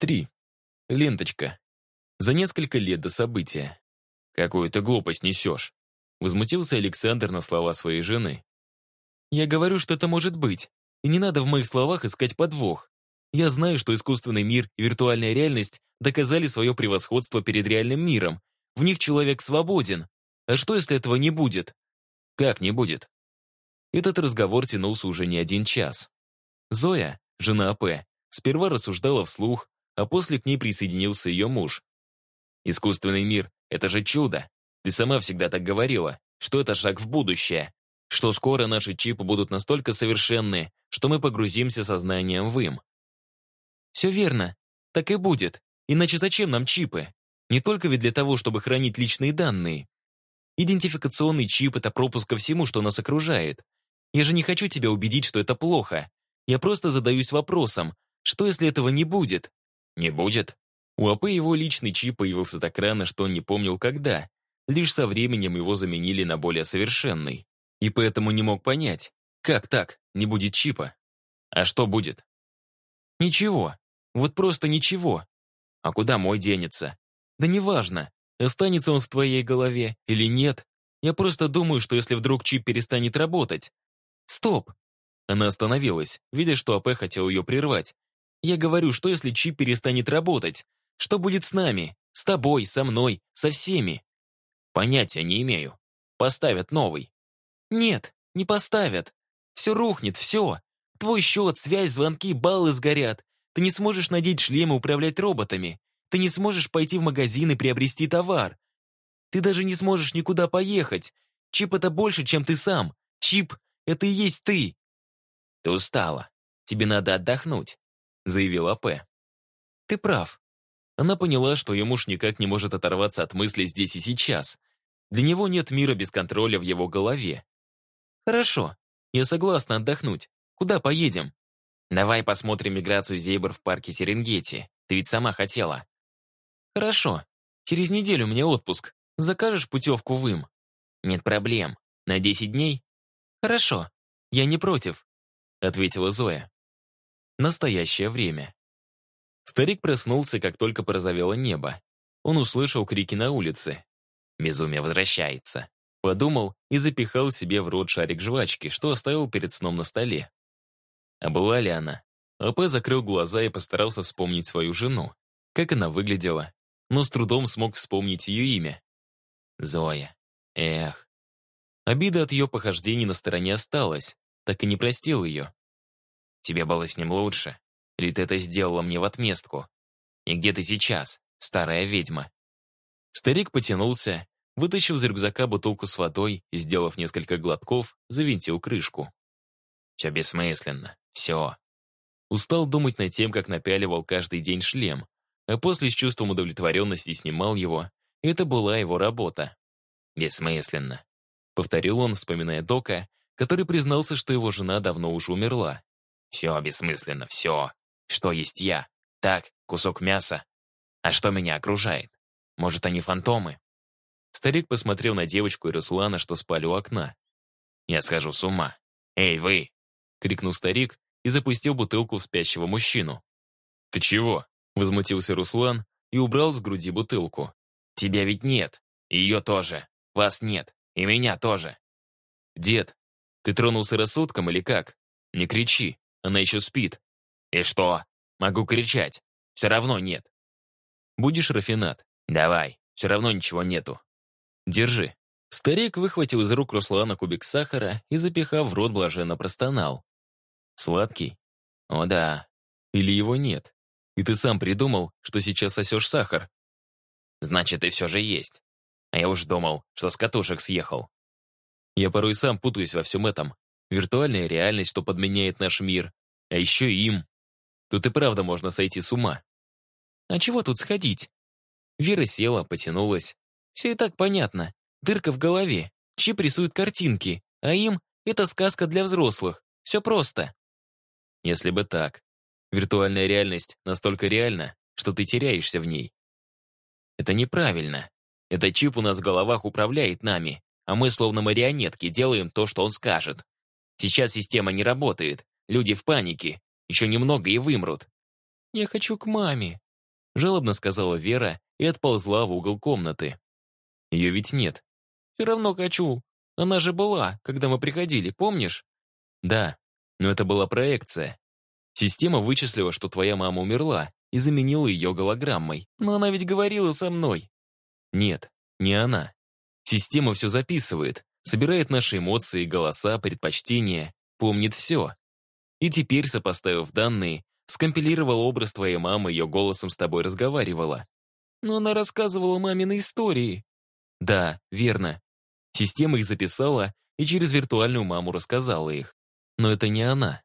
3. Ленточка. За несколько лет до события. «Какую ты глупость несешь?» Возмутился Александр на слова своей жены. «Я говорю, что это может быть. И не надо в моих словах искать подвох. Я знаю, что искусственный мир и виртуальная реальность доказали свое превосходство перед реальным миром. В них человек свободен. А что, если этого не будет? Как не будет? Этот разговор тянулся уже не один час. Зоя, жена АП, сперва рассуждала вслух, а после к ней присоединился ее муж. «Искусственный мир — это же чудо. Ты сама всегда так говорила, что это шаг в будущее, что скоро наши чипы будут настолько совершенны, что мы погрузимся сознанием в им». «Все верно. Так и будет. Иначе зачем нам чипы? Не только ведь для того, чтобы хранить личные данные. Идентификационный чип — это пропуск ко всему, что нас окружает. Я же не хочу тебя убедить, что это плохо. Я просто задаюсь вопросом, что если этого не будет? Не будет. У АП его личный чип появился так рано, что он не помнил когда. Лишь со временем его заменили на более совершенный. И поэтому не мог понять, как так, не будет чипа? А что будет? Ничего. Вот просто ничего. А куда мой денется? Да неважно, останется он в твоей голове или нет. Я просто думаю, что если вдруг чип перестанет работать... Стоп! Она остановилась, видя, что АП хотел ее прервать. Я говорю, что если чип перестанет работать? Что будет с нами? С тобой, со мной, со всеми? Понятия не имею. Поставят новый. Нет, не поставят. Все рухнет, все. Твой счет, связь, звонки, баллы сгорят. Ты не сможешь надеть шлем и управлять роботами. Ты не сможешь пойти в магазин и приобрести товар. Ты даже не сможешь никуда поехать. Чип — это больше, чем ты сам. Чип — это и есть ты. Ты устала. Тебе надо отдохнуть, заявил АП. Ты прав. Она поняла, что ее муж никак не может оторваться от мысли здесь и сейчас. Для него нет мира без контроля в его голове. Хорошо, я согласна отдохнуть. Куда поедем? Давай посмотрим миграцию зебр в парке Серенгети. Ты ведь сама хотела. Хорошо. Через неделю у меня отпуск. Закажешь путевку в им? Нет проблем. На 10 дней? Хорошо. Я не против, ответила Зоя. Настоящее время. Старик проснулся, как только порозовело небо. Он услышал крики на улице. Безумие возвращается. Подумал и запихал себе в рот шарик жвачки, что оставил перед сном на столе. А была ли она? АП закрыл глаза и постарался вспомнить свою жену. Как она выглядела, но с трудом смог вспомнить ее имя. Зоя. Эх. Обида от ее похождений на стороне осталась, так и не простил ее. Тебе было с ним лучше? Или ты это сделала мне в отместку? И где ты сейчас, старая ведьма?» Старик потянулся, вытащил из рюкзака бутылку с водой и, сделав несколько глотков, завинтил крышку. «Все бессмысленно. Все». Устал думать над тем, как напяливал каждый день шлем, а после с чувством удовлетворенности снимал его. Это была его работа. «Бессмысленно», — повторил он, вспоминая Дока, который признался, что его жена давно уже умерла. «Все бессмысленно, все. Что есть я? Так, кусок мяса. А что меня окружает? Может, они фантомы? Старик посмотрел на девочку и Руслана, что спали у окна. Я схожу с ума. Эй, вы! крикнул старик и запустил бутылку в спящего мужчину. Ты чего? возмутился Руслан и убрал с груди бутылку. Тебя ведь нет. Ее тоже. Вас нет. И меня тоже. Дед, ты тронулся рассудком или как? Не кричи, она еще спит. «И что? Могу кричать. Все равно нет». «Будешь рафинат?» «Давай, все равно ничего нету». «Держи». Старик выхватил из рук Руслана кубик сахара и, запихав в рот, блаженно простонал. «Сладкий?» «О да». «Или его нет? И ты сам придумал, что сейчас сосешь сахар?» «Значит, и все же есть. А я уж думал, что с катушек съехал». «Я порой сам путаюсь во всем этом. Виртуальная реальность, что подменяет наш мир. А еще им. Тут и правда можно сойти с ума. А чего тут сходить? Вера села, потянулась. Все и так понятно. Дырка в голове. Чип рисует картинки, а им это сказка для взрослых. Все просто. Если бы так. Виртуальная реальность настолько реальна, что ты теряешься в ней. Это неправильно. Этот чип у нас в головах управляет нами, а мы, словно марионетки, делаем то, что он скажет. Сейчас система не работает, люди в панике, еще немного и вымрут. «Я хочу к маме», жалобно сказала Вера и отползла в угол комнаты. Ее ведь нет. Все равно хочу. Она же была, когда мы приходили, помнишь? Да, но это была проекция. Система вычислила, что твоя мама умерла, и заменила ее голограммой. Но она ведь говорила со мной. Нет, не она. Система все записывает, собирает наши эмоции, голоса, предпочтения, помнит все. И теперь, сопоставив данные, скомпилировал образ твоей мамы, ее голосом с тобой разговаривала. Но она рассказывала мамины истории. Да, верно. Система их записала и через виртуальную маму рассказала их. Но это не она.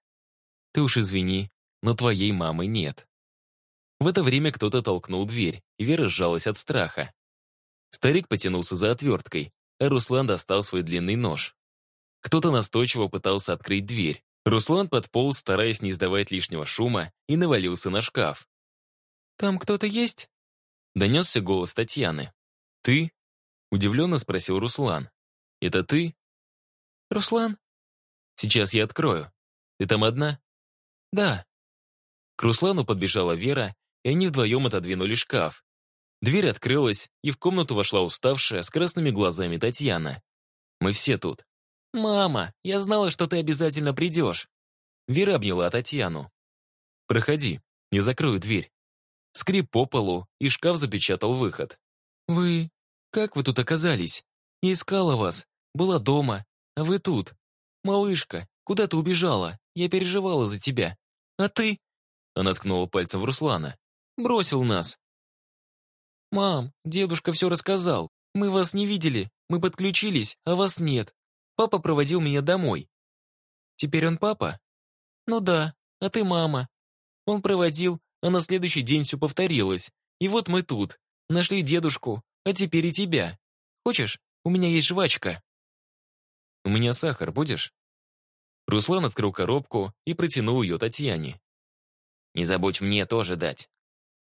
Ты уж извини, но твоей мамы нет. В это время кто-то толкнул дверь, и Вера сжалась от страха. Старик потянулся за отверткой, а Руслан достал свой длинный нож. Кто-то настойчиво пытался открыть дверь. Руслан подполз, стараясь не издавать лишнего шума, и навалился на шкаф. «Там кто-то есть?» Донесся голос Татьяны. «Ты?» Удивленно спросил Руслан. «Это ты?» «Руслан?» «Сейчас я открою. Ты там одна?» «Да». К Руслану подбежала Вера и они вдвоем отодвинули шкаф. Дверь открылась, и в комнату вошла уставшая, с красными глазами Татьяна. Мы все тут. «Мама, я знала, что ты обязательно придешь». Вера обняла Татьяну. «Проходи, я закрою дверь». Скрип по полу, и шкаф запечатал выход. «Вы... как вы тут оказались? Я искала вас, была дома, а вы тут. Малышка, куда ты убежала? Я переживала за тебя. А ты...» Она ткнула пальцем в Руслана. Бросил нас. Мам, дедушка все рассказал. Мы вас не видели. Мы подключились, а вас нет. Папа проводил меня домой. Теперь он папа? Ну да, а ты мама. Он проводил, а на следующий день все повторилось. И вот мы тут. Нашли дедушку, а теперь и тебя. Хочешь, у меня есть жвачка. У меня сахар будешь? Руслан открыл коробку и протянул ее Татьяне. «Не забудь мне тоже дать»,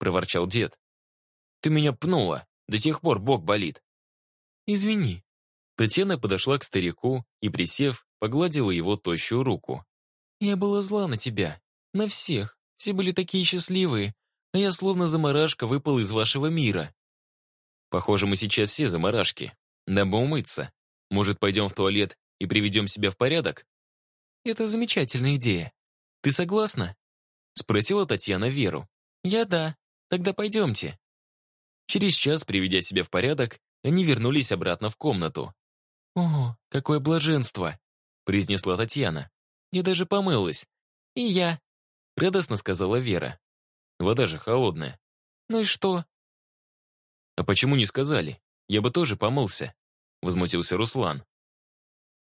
проворчал дед. «Ты меня пнула. До сих пор бок болит». «Извини». Татьяна подошла к старику и, присев, погладила его тощую руку. «Я была зла на тебя. На всех. Все были такие счастливые, а я словно заморашка выпал из вашего мира». «Похоже, мы сейчас все заморашки. Нам бы умыться. Может, пойдем в туалет и приведем себя в порядок?» «Это замечательная идея. Ты согласна?» Спросила Татьяна Веру. «Я да. Тогда пойдемте». Через час, приведя себя в порядок, они вернулись обратно в комнату. «О, какое блаженство!» — произнесла Татьяна. «Я даже помылась. И я», — радостно сказала Вера. «Вода же холодная». «Ну и что?» «А почему не сказали? Я бы тоже помылся», — возмутился Руслан.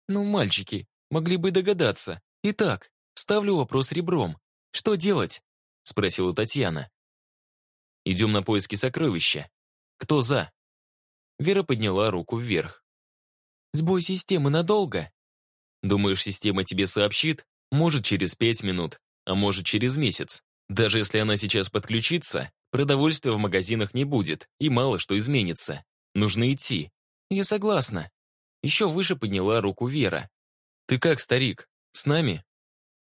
«Ну, мальчики, могли бы догадаться. Итак, ставлю вопрос ребром. Что делать?» — спросила Татьяна. Идем на поиски сокровища. Кто за?» Вера подняла руку вверх. «Сбой системы надолго?» «Думаешь, система тебе сообщит? Может, через пять минут, а может, через месяц. Даже если она сейчас подключится, продовольствия в магазинах не будет, и мало что изменится. Нужно идти». «Я согласна». Еще выше подняла руку Вера. «Ты как, старик, с нами?»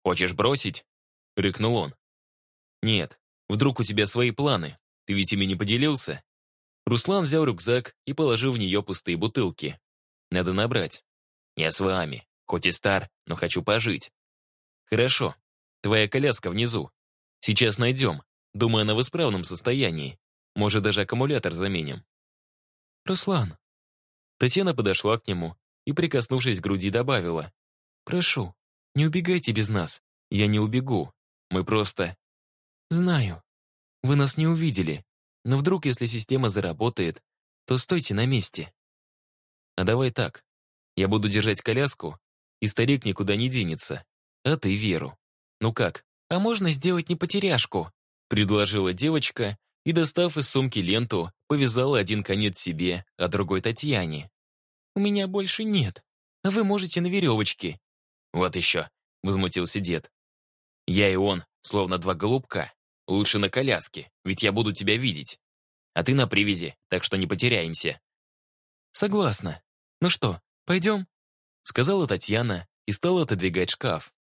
«Хочешь бросить?» — рыкнул он. «Нет, вдруг у тебя свои планы. Ты ведь ими не поделился?» Руслан взял рюкзак и положил в нее пустые бутылки. «Надо набрать». «Я с вами. Хоть и стар, но хочу пожить». «Хорошо. Твоя коляска внизу. Сейчас найдем. Думаю, она в исправном состоянии. Может, даже аккумулятор заменим». «Руслан». Татьяна подошла к нему и, прикоснувшись к груди, добавила. «Прошу, не убегайте без нас. Я не убегу. Мы просто...» «Знаю. Вы нас не увидели, но вдруг, если система заработает, то стойте на месте. А давай так. Я буду держать коляску, и старик никуда не денется. А ты Веру. Ну как? А можно сделать не потеряшку? Предложила девочка и, достав из сумки ленту, повязала один конец себе, а другой Татьяне. У меня больше нет, а вы можете на веревочке. Вот еще, возмутился дед. Я и он, словно два голубка, Лучше на коляске, ведь я буду тебя видеть. А ты на привязи, так что не потеряемся». «Согласна. Ну что, пойдем?» Сказала Татьяна и стала отодвигать шкаф.